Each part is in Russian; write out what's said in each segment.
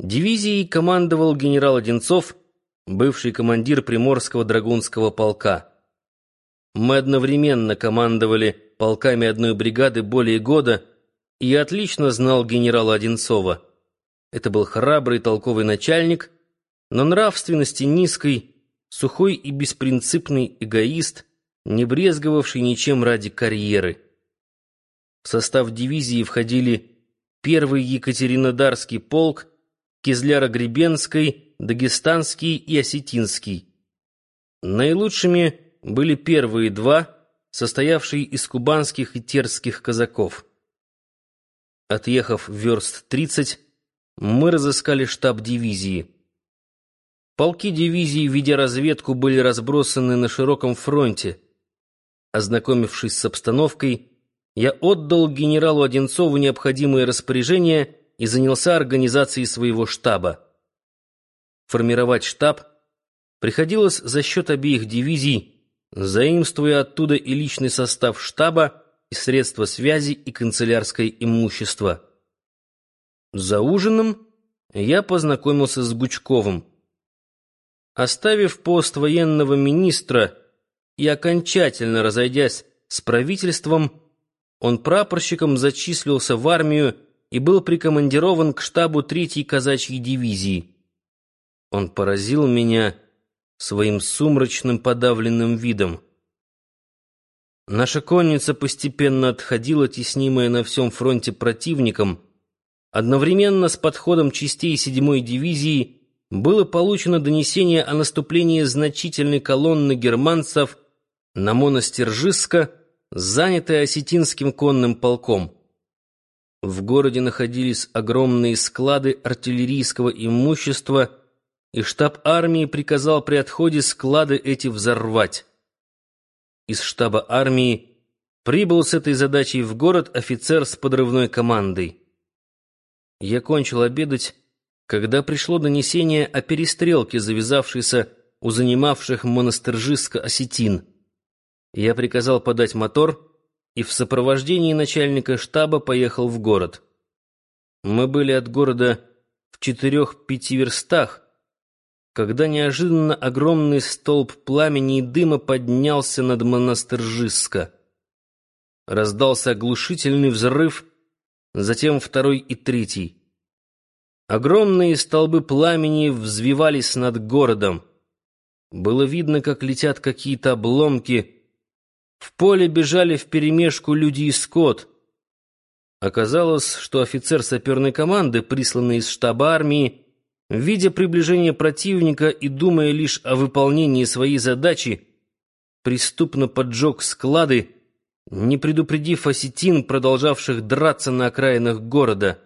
Дивизией командовал генерал Одинцов, бывший командир Приморского драгунского полка. Мы одновременно командовали полками одной бригады более года, и отлично знал генерала Одинцова. Это был храбрый толковый начальник, но нравственности низкой, сухой и беспринципный эгоист, не брезговавший ничем ради карьеры. В состав дивизии входили первый Екатеринодарский полк, Кизляро-Гребенской, Дагестанский и Осетинский. Наилучшими были первые два, состоявшие из кубанских и терских казаков. Отъехав верст 30, мы разыскали штаб дивизии. Полки дивизии, ведя разведку, были разбросаны на широком фронте. Ознакомившись с обстановкой, я отдал генералу Одинцову необходимые распоряжения и занялся организацией своего штаба. Формировать штаб приходилось за счет обеих дивизий, заимствуя оттуда и личный состав штаба, и средства связи, и канцелярское имущество. За ужином я познакомился с Гучковым. Оставив пост военного министра и окончательно разойдясь с правительством, он прапорщиком зачислился в армию и был прикомандирован к штабу третьей казачьей дивизии. Он поразил меня своим сумрачным подавленным видом. Наша конница постепенно отходила, теснимая на всем фронте противником. Одновременно с подходом частей седьмой дивизии было получено донесение о наступлении значительной колонны германцев на Монастыржиско, занятой осетинским конным полком. В городе находились огромные склады артиллерийского имущества, и штаб армии приказал при отходе склады эти взорвать. Из штаба армии прибыл с этой задачей в город офицер с подрывной командой. Я кончил обедать, когда пришло донесение о перестрелке, завязавшейся у занимавших монастыржиско осетин. Я приказал подать мотор — и в сопровождении начальника штаба поехал в город. Мы были от города в четырех-пяти верстах, когда неожиданно огромный столб пламени и дыма поднялся над Монастыржиско. Раздался оглушительный взрыв, затем второй и третий. Огромные столбы пламени взвивались над городом. Было видно, как летят какие-то обломки — в поле бежали вперемешку люди и скот. Оказалось, что офицер саперной команды, присланный из штаба армии, видя приближение противника и думая лишь о выполнении своей задачи, преступно поджег склады, не предупредив осетин, продолжавших драться на окраинах города.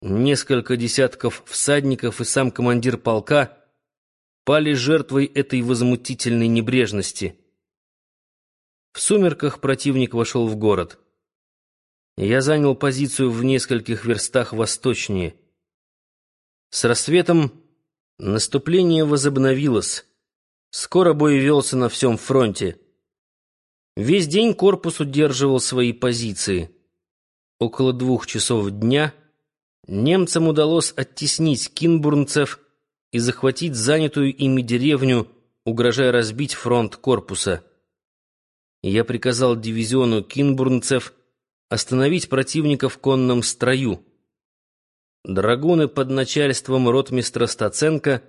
Несколько десятков всадников и сам командир полка пали жертвой этой возмутительной небрежности. В сумерках противник вошел в город. Я занял позицию в нескольких верстах восточнее. С рассветом наступление возобновилось. Скоро бой велся на всем фронте. Весь день корпус удерживал свои позиции. Около двух часов дня немцам удалось оттеснить кинбурнцев и захватить занятую ими деревню, угрожая разбить фронт корпуса я приказал дивизиону кинбурнцев остановить противника в конном строю. Драгуны под начальством ротмистра Стаценко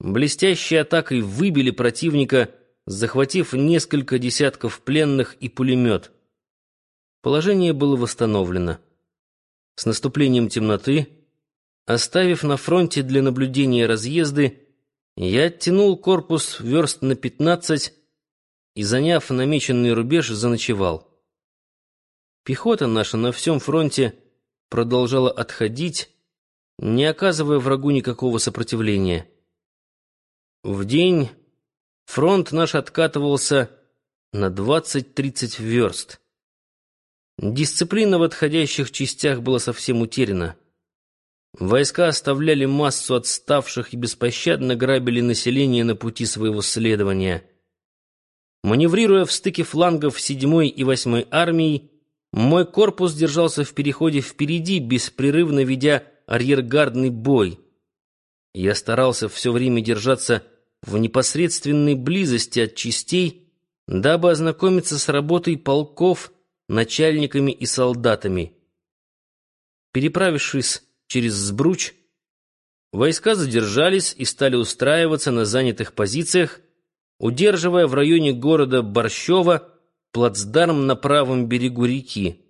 блестящей атакой выбили противника, захватив несколько десятков пленных и пулемет. Положение было восстановлено. С наступлением темноты, оставив на фронте для наблюдения разъезды, я оттянул корпус верст на пятнадцать и, заняв намеченный рубеж, заночевал. Пехота наша на всем фронте продолжала отходить, не оказывая врагу никакого сопротивления. В день фронт наш откатывался на 20-30 верст. Дисциплина в отходящих частях была совсем утеряна. Войска оставляли массу отставших и беспощадно грабили население на пути своего следования — Маневрируя в стыке флангов 7 и 8 армий, мой корпус держался в переходе впереди, беспрерывно ведя арьергардный бой. Я старался все время держаться в непосредственной близости от частей, дабы ознакомиться с работой полков, начальниками и солдатами. Переправившись через Сбруч, войска задержались и стали устраиваться на занятых позициях, удерживая в районе города Борщева плацдарм на правом берегу реки.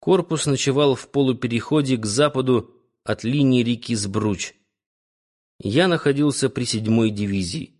Корпус ночевал в полупереходе к западу от линии реки Сбруч. Я находился при седьмой дивизии.